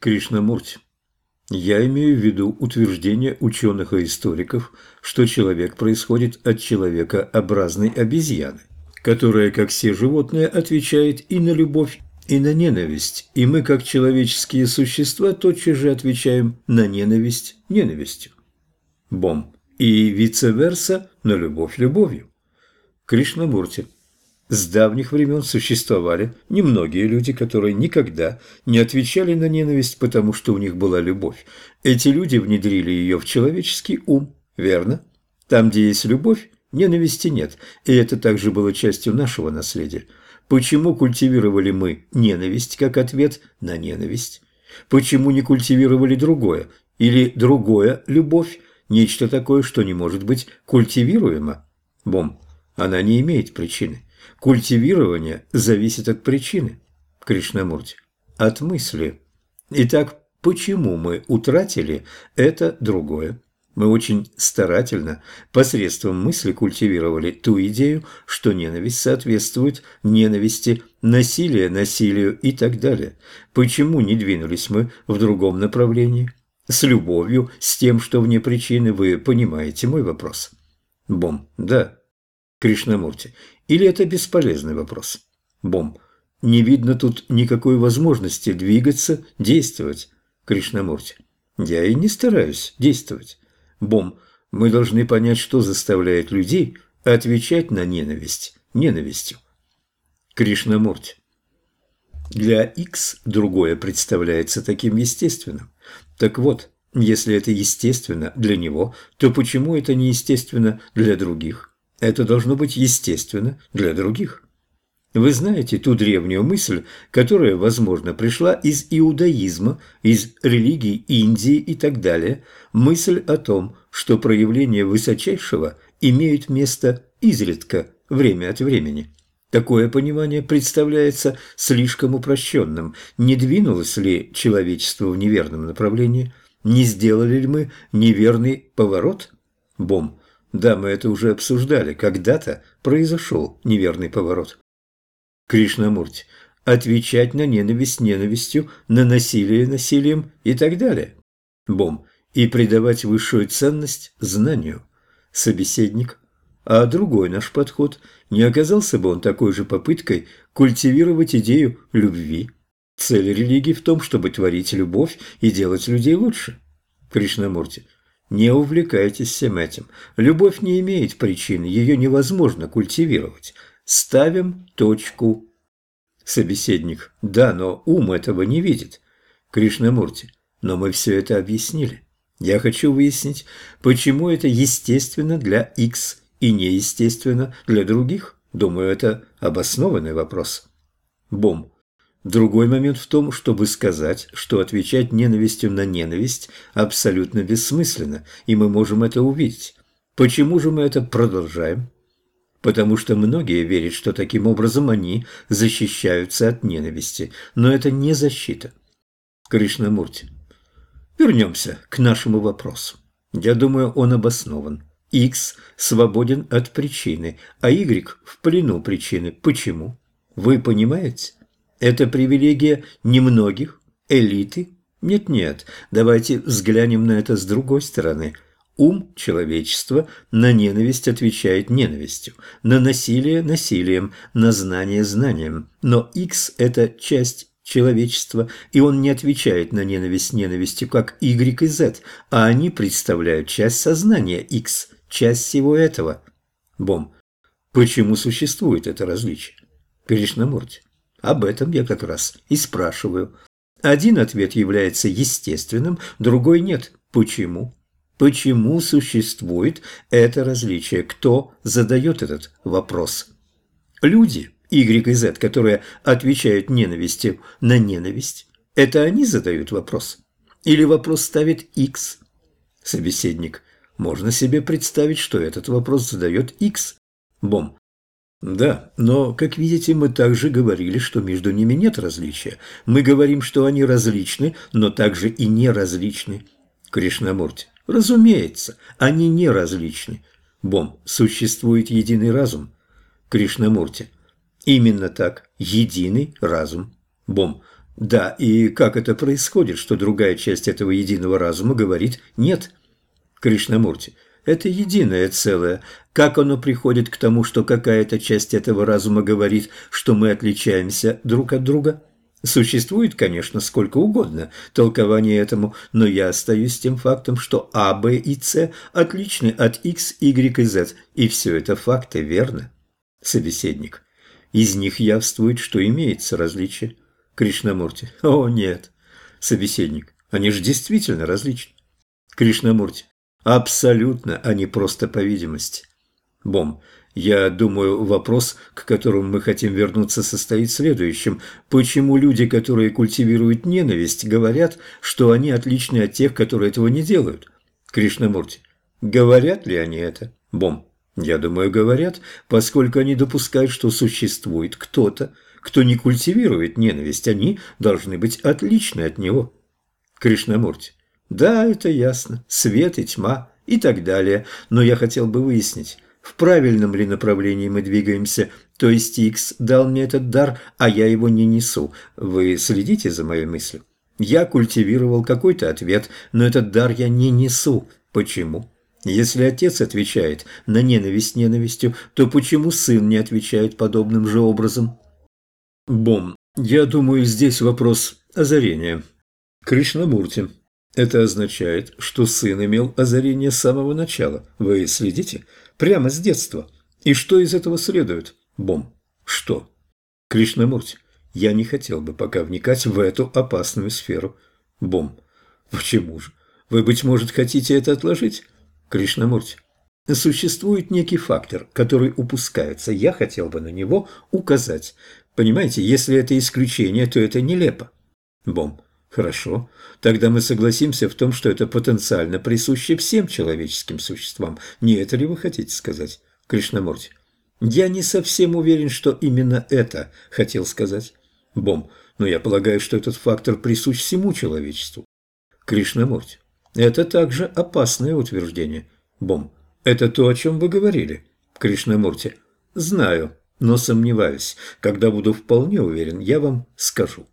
Кришнамурти. Я имею в виду утверждение ученых и историков, что человек происходит от человекообразной обезьяны, которая, как все животные, отвечает и на любовь, и на ненависть, и мы, как человеческие существа, тотчас же отвечаем на ненависть ненавистью. Бом. И вице-верса на любовь любовью. Кришнамурти. С давних времен существовали немногие люди, которые никогда не отвечали на ненависть, потому что у них была любовь. Эти люди внедрили ее в человеческий ум, верно? Там, где есть любовь, ненависти нет, и это также было частью нашего наследия. Почему культивировали мы ненависть как ответ на ненависть? Почему не культивировали другое? Или другое – любовь? Нечто такое, что не может быть культивируемо? Бом, она не имеет причины. Культивирование зависит от причины, Кришнамурти, от мысли. Итак, почему мы утратили это другое? Мы очень старательно посредством мысли культивировали ту идею, что ненависть соответствует ненависти, насилие насилию и так далее. Почему не двинулись мы в другом направлении? С любовью, с тем, что вне причины, вы понимаете мой вопрос? Бом, да. Кришнамурти, или это бесполезный вопрос? Бом. Не видно тут никакой возможности двигаться, действовать. Кришнамурти. Я и не стараюсь действовать. Бом. Мы должны понять, что заставляет людей отвечать на ненависть ненавистью. Кришнамурти. Для X другое представляется таким естественным. Так вот, если это естественно для него, то почему это не естественно для других? Это должно быть естественно для других. Вы знаете ту древнюю мысль, которая, возможно, пришла из иудаизма, из религий Индии и так далее, мысль о том, что проявление высочайшего имеют место изредка, время от времени. Такое понимание представляется слишком упрощенным. Не двинулось ли человечество в неверном направлении? Не сделали ли мы неверный поворот? Бом. Да, мы это уже обсуждали. Когда-то произошел неверный поворот. Кришнамурти. Отвечать на ненависть ненавистью, на насилие насилием и так далее. Бом. И придавать высшую ценность знанию. Собеседник. А другой наш подход, не оказался бы он такой же попыткой культивировать идею любви. Цель религии в том, чтобы творить любовь и делать людей лучше. Кришнамурти. Не увлекайтесь всем этим. Любовь не имеет причины, ее невозможно культивировать. Ставим точку. Собеседник. Да, но ум этого не видит. Кришнамурти. Но мы все это объяснили. Я хочу выяснить, почему это естественно для X и неестественно для других. Думаю, это обоснованный вопрос. Бом. Другой момент в том, чтобы сказать, что отвечать ненавистью на ненависть абсолютно бессмысленно, и мы можем это увидеть. Почему же мы это продолжаем? Потому что многие верят, что таким образом они защищаются от ненависти, но это не защита. Кришнамурти. Вернемся к нашему вопросу. Я думаю, он обоснован. X свободен от причины, а Y в плену причины. Почему? Вы понимаете? Это привилегия немногих, элиты? Нет-нет, давайте взглянем на это с другой стороны. Ум человечества на ненависть отвечает ненавистью, на насилие – насилием, на знание – знанием. Но X – это часть человечества, и он не отвечает на ненависть ненавистью, как Y и Z, а они представляют часть сознания X, часть всего этого. Бом. Почему существует это различие? Кришнамурти. Об этом я как раз и спрашиваю. Один ответ является естественным, другой нет. Почему? Почему существует это различие? Кто задает этот вопрос? Люди, Y и Z, которые отвечают ненавистью на ненависть, это они задают вопрос? Или вопрос ставит X? Собеседник. Можно себе представить, что этот вопрос задает X. Бом. Да, но, как видите, мы также говорили, что между ними нет различия. Мы говорим, что они различны, но также и не различны. Кришнамурти. Разумеется, они не различны. Бом. Существует единый разум. Кришнамурти. Именно так. Единый разум. Бом. Да, и как это происходит, что другая часть этого единого разума говорит «нет»? Кришнамурти, это единое целое. Как оно приходит к тому, что какая-то часть этого разума говорит, что мы отличаемся друг от друга? Существует, конечно, сколько угодно толкований этому, но я остаюсь тем фактом, что А, Б и С отличны от X, Y и Z, и все это факты, верно? Собеседник. Из них явствует, что имеется различие. Кришнамурти. О, нет. Собеседник. Они же действительно различны. Кришнамурти. Абсолютно, а не просто по видимости. Бом. Я думаю, вопрос, к которому мы хотим вернуться, состоит в следующем. Почему люди, которые культивируют ненависть, говорят, что они отличны от тех, которые этого не делают? Кришнамурти. Говорят ли они это? Бом. Я думаю, говорят, поскольку они допускают, что существует кто-то, кто не культивирует ненависть, они должны быть отличны от него. Кришнамурти. Да, это ясно. Свет и тьма и так далее. Но я хотел бы выяснить, в правильном ли направлении мы двигаемся. То есть Икс дал мне этот дар, а я его не несу. Вы следите за моей мыслью? Я культивировал какой-то ответ, но этот дар я не несу. Почему? Если отец отвечает на ненависть ненавистью, то почему сын не отвечает подобным же образом? Бом, я думаю, здесь вопрос озарения. Кришнамурти. Это означает, что сын имел озарение с самого начала. Вы следите? Прямо с детства. И что из этого следует? Бом. Что? Кришнамурти. Я не хотел бы пока вникать в эту опасную сферу. Бом. Почему же? Вы, быть может, хотите это отложить? Кришнамурти. Существует некий фактор, который упускается. Я хотел бы на него указать. Понимаете, если это исключение, то это нелепо. Бом. Хорошо. Тогда мы согласимся в том, что это потенциально присуще всем человеческим существам. Не это ли вы хотите сказать, Кришнамурти? Я не совсем уверен, что именно это хотел сказать. Бом. Но я полагаю, что этот фактор присущ всему человечеству. Кришнамурти. Это также опасное утверждение. Бом. Это то, о чем вы говорили. Кришнамурти. Знаю, но сомневаюсь. Когда буду вполне уверен, я вам скажу.